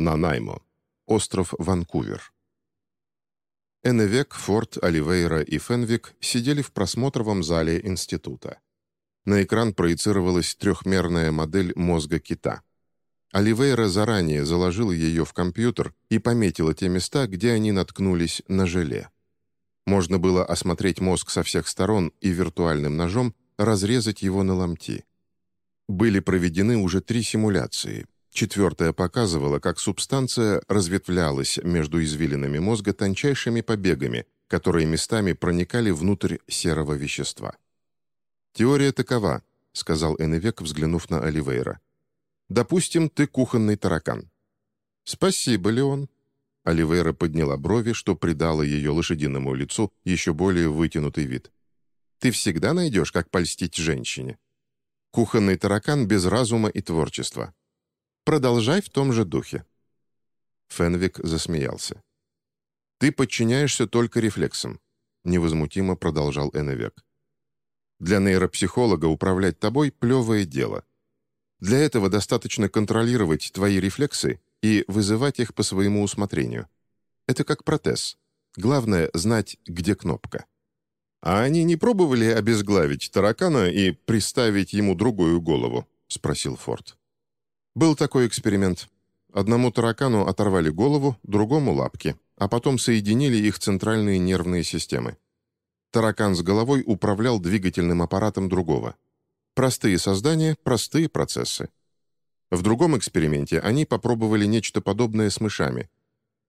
Нанаймо, остров Ванкувер. Эннвек, Форд, Оливейра и Фенвик сидели в просмотровом зале института. На экран проецировалась трехмерная модель мозга кита. Оливейра заранее заложила ее в компьютер и пометила те места, где они наткнулись на желе. Можно было осмотреть мозг со всех сторон и виртуальным ножом разрезать его на ломти. Были проведены уже три симуляции. Четвертая показывала, как субстанция разветвлялась между извилинами мозга тончайшими побегами, которые местами проникали внутрь серого вещества. «Теория такова», — сказал Эннвек, взглянув на Оливейра. «Допустим, ты кухонный таракан». «Спасибо, Леон». Оливейра подняла брови, что придало ее лошадиному лицу еще более вытянутый вид. «Ты всегда найдешь, как польстить женщине». Кухонный таракан без разума и творчества. Продолжай в том же духе». Фенвик засмеялся. «Ты подчиняешься только рефлексам», — невозмутимо продолжал Эннвек. «Для нейропсихолога управлять тобой — плевое дело. Для этого достаточно контролировать твои рефлексы и вызывать их по своему усмотрению. Это как протез. Главное — знать, где кнопка». «А они не пробовали обезглавить таракана и приставить ему другую голову?» — спросил Форд. «Был такой эксперимент. Одному таракану оторвали голову, другому — лапки, а потом соединили их центральные нервные системы. Таракан с головой управлял двигательным аппаратом другого. Простые создания, простые процессы. В другом эксперименте они попробовали нечто подобное с мышами.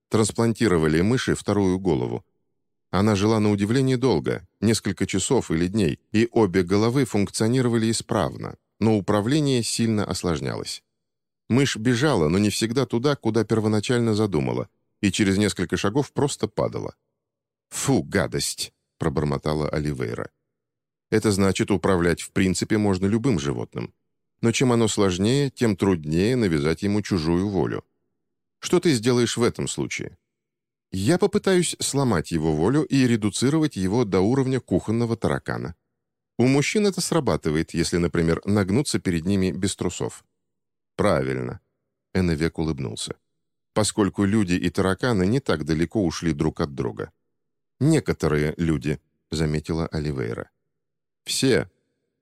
Трансплантировали мыши вторую голову, она жила на удивление долго, несколько часов или дней, и обе головы функционировали исправно, но управление сильно осложнялось. Мышь бежала, но не всегда туда, куда первоначально задумала, и через несколько шагов просто падала. «Фу, гадость!» — пробормотала Оливейра. «Это значит, управлять в принципе можно любым животным. Но чем оно сложнее, тем труднее навязать ему чужую волю. Что ты сделаешь в этом случае?» Я попытаюсь сломать его волю и редуцировать его до уровня кухонного таракана. У мужчин это срабатывает, если, например, нагнуться перед ними без трусов. Правильно. Эннвек улыбнулся. Поскольку люди и тараканы не так далеко ушли друг от друга. Некоторые люди, заметила Оливейра. Все.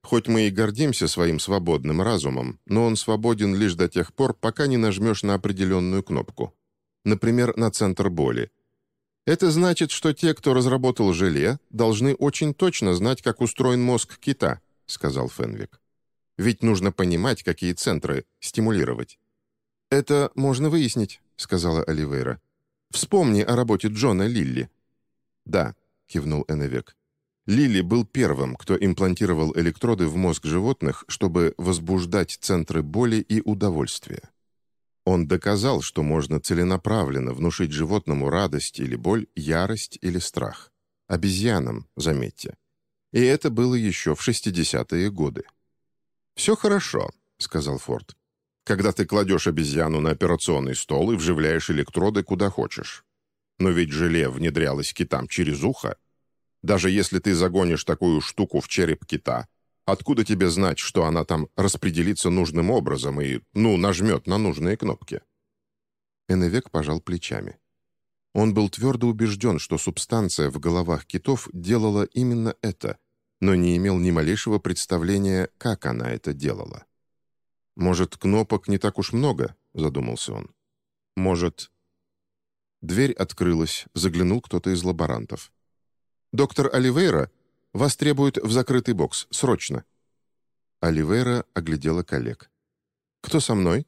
Хоть мы и гордимся своим свободным разумом, но он свободен лишь до тех пор, пока не нажмешь на определенную кнопку. Например, на центр боли это значит, что те, кто разработал желе, должны очень точно знать, как устроен мозг кита», — сказал Фенвик. «Ведь нужно понимать, какие центры стимулировать». «Это можно выяснить», — сказала Оливейра. «Вспомни о работе Джона Лилли». «Да», — кивнул Эннвек. Лилли был первым, кто имплантировал электроды в мозг животных, чтобы возбуждать центры боли и удовольствия. Он доказал, что можно целенаправленно внушить животному радость или боль, ярость или страх. Обезьянам, заметьте. И это было еще в 60-е годы. «Все хорошо», — сказал Форд. «Когда ты кладешь обезьяну на операционный стол и вживляешь электроды куда хочешь. Но ведь желе внедрялось китам через ухо. Даже если ты загонишь такую штуку в череп кита, Откуда тебе знать, что она там распределится нужным образом и, ну, нажмет на нужные кнопки?» Эннвек пожал плечами. Он был твердо убежден, что субстанция в головах китов делала именно это, но не имел ни малейшего представления, как она это делала. «Может, кнопок не так уж много?» — задумался он. «Может...» Дверь открылась, заглянул кто-то из лаборантов. «Доктор Оливейра вас требуют в закрытый бокс. Срочно». Оливейра оглядела коллег. «Кто со мной?»